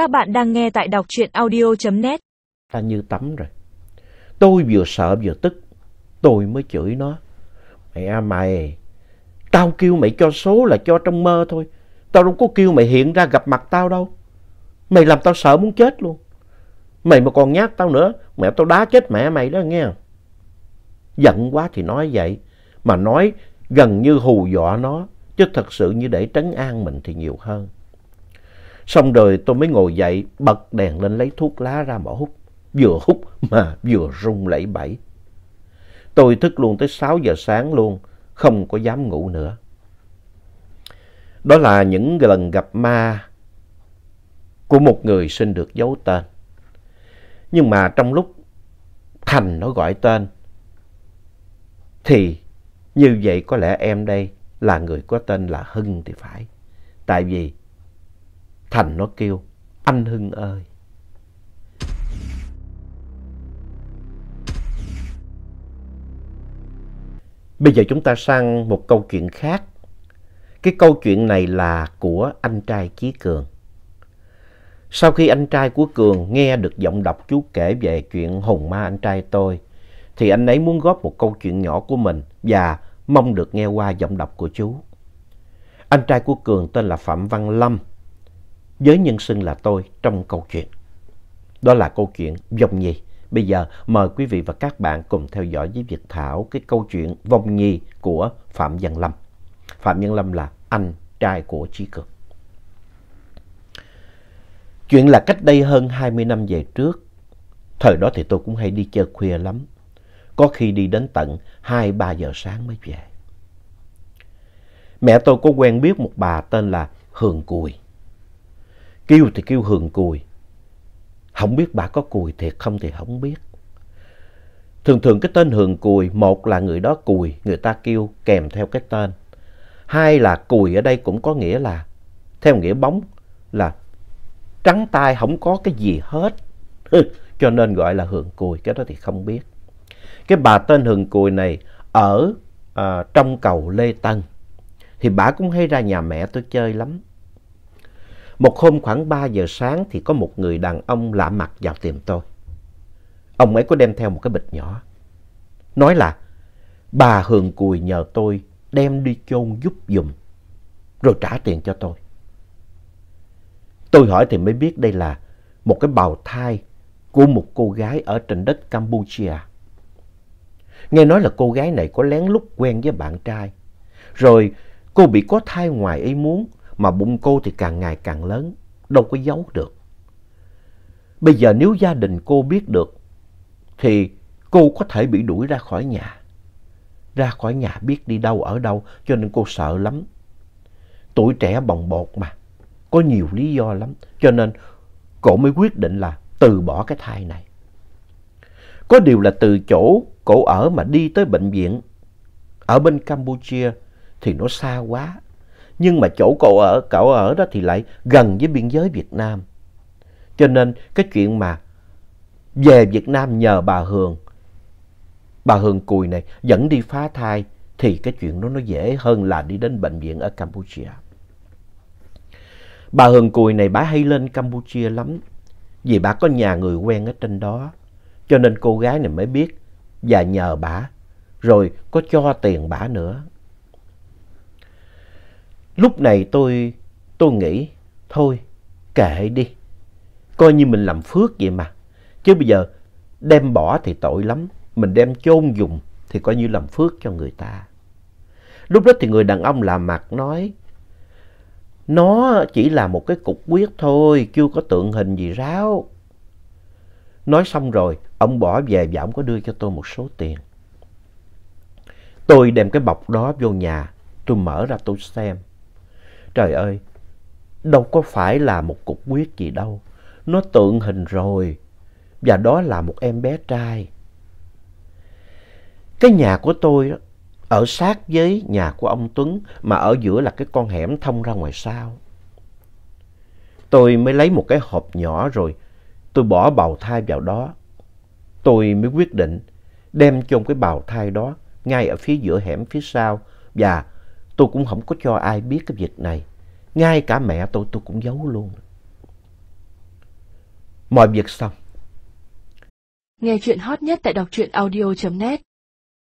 Các bạn đang nghe tại đọc truyện audio.net. Ta như tắm rồi. Tôi vừa sợ vừa tức. Tôi mới chửi nó. Mẹ à, mày, tao kêu mày cho số là cho trong mơ thôi. Tao đâu có kêu mày hiện ra gặp mặt tao đâu. Mày làm tao sợ muốn chết luôn. Mày mà còn nhát tao nữa, mẹ tao đá chết mẹ mày đó nghe. Giận quá thì nói vậy, mà nói gần như hù dọa nó, chứ thật sự như để trấn an mình thì nhiều hơn. Xong rồi tôi mới ngồi dậy, bật đèn lên lấy thuốc lá ra mà hút. Vừa hút mà vừa rung lẩy bẩy. Tôi thức luôn tới 6 giờ sáng luôn, không có dám ngủ nữa. Đó là những lần gặp ma của một người xin được giấu tên. Nhưng mà trong lúc Thành nó gọi tên, thì như vậy có lẽ em đây là người có tên là Hưng thì phải. Tại vì Thành nó kêu, anh Hưng ơi. Bây giờ chúng ta sang một câu chuyện khác. Cái câu chuyện này là của anh trai Chí Cường. Sau khi anh trai của Cường nghe được giọng đọc chú kể về chuyện hồn ma anh trai tôi, thì anh ấy muốn góp một câu chuyện nhỏ của mình và mong được nghe qua giọng đọc của chú. Anh trai của Cường tên là Phạm Văn Lâm, với nhân xưng là tôi trong câu chuyện. Đó là câu chuyện Vong Nhi. Bây giờ mời quý vị và các bạn cùng theo dõi với Việt Thảo cái câu chuyện Vong Nhi của Phạm Văn Lâm. Phạm Văn Lâm là anh trai của Chí Cường. Chuyện là cách đây hơn 20 năm về trước. Thời đó thì tôi cũng hay đi chơi khuya lắm. Có khi đi đến tận 2-3 giờ sáng mới về. Mẹ tôi có quen biết một bà tên là Hường Cùi. Kêu thì kêu Hường Cùi. Không biết bà có cùi thiệt không thì không biết. Thường thường cái tên Hường Cùi, một là người đó cùi, người ta kêu kèm theo cái tên. Hai là cùi ở đây cũng có nghĩa là, theo nghĩa bóng, là trắng tay không có cái gì hết. Cho nên gọi là Hường Cùi, cái đó thì không biết. Cái bà tên Hường Cùi này ở à, trong cầu Lê Tân. Thì bà cũng hay ra nhà mẹ tôi chơi lắm. Một hôm khoảng 3 giờ sáng thì có một người đàn ông lạ mặt vào tìm tôi. Ông ấy có đem theo một cái bịch nhỏ. Nói là, bà Hường Cùi nhờ tôi đem đi chôn giúp dùm. Rồi trả tiền cho tôi. Tôi hỏi thì mới biết đây là một cái bào thai của một cô gái ở trên đất Campuchia. Nghe nói là cô gái này có lén lút quen với bạn trai. Rồi cô bị có thai ngoài ý muốn mà bụng cô thì càng ngày càng lớn, đâu có giấu được. Bây giờ nếu gia đình cô biết được thì cô có thể bị đuổi ra khỏi nhà. Ra khỏi nhà biết đi đâu ở đâu cho nên cô sợ lắm. Tuổi trẻ bồng bột mà, có nhiều lý do lắm cho nên cô mới quyết định là từ bỏ cái thai này. Có điều là từ chỗ cổ ở mà đi tới bệnh viện ở bên Campuchia thì nó xa quá. Nhưng mà chỗ cậu ở, cậu ở đó thì lại gần với biên giới Việt Nam. Cho nên cái chuyện mà về Việt Nam nhờ bà Hường, bà Hường Cùi này dẫn đi phá thai thì cái chuyện đó nó dễ hơn là đi đến bệnh viện ở Campuchia. Bà Hường Cùi này bà hay lên Campuchia lắm vì bà có nhà người quen ở trên đó. Cho nên cô gái này mới biết và nhờ bà rồi có cho tiền bà nữa. Lúc này tôi, tôi nghĩ, thôi, kệ đi. Coi như mình làm phước vậy mà. Chứ bây giờ đem bỏ thì tội lắm. Mình đem chôn dùng thì coi như làm phước cho người ta. Lúc đó thì người đàn ông làm mặt nói, nó chỉ là một cái cục quyết thôi, chưa có tượng hình gì ráo. Nói xong rồi, ông bỏ về và ông có đưa cho tôi một số tiền. Tôi đem cái bọc đó vô nhà, tôi mở ra tôi xem. Trời ơi, đâu có phải là một cục quyết gì đâu. Nó tượng hình rồi. Và đó là một em bé trai. Cái nhà của tôi ở sát với nhà của ông Tuấn mà ở giữa là cái con hẻm thông ra ngoài sau. Tôi mới lấy một cái hộp nhỏ rồi tôi bỏ bào thai vào đó. Tôi mới quyết định đem chôn cái bào thai đó ngay ở phía giữa hẻm phía sau và tôi cũng không có cho ai biết cái việc này. Ngay cả mẹ tôi tôi cũng giấu luôn. mọi việc xong. Nghe chuyện hot nhất tại đọc truyện audio.net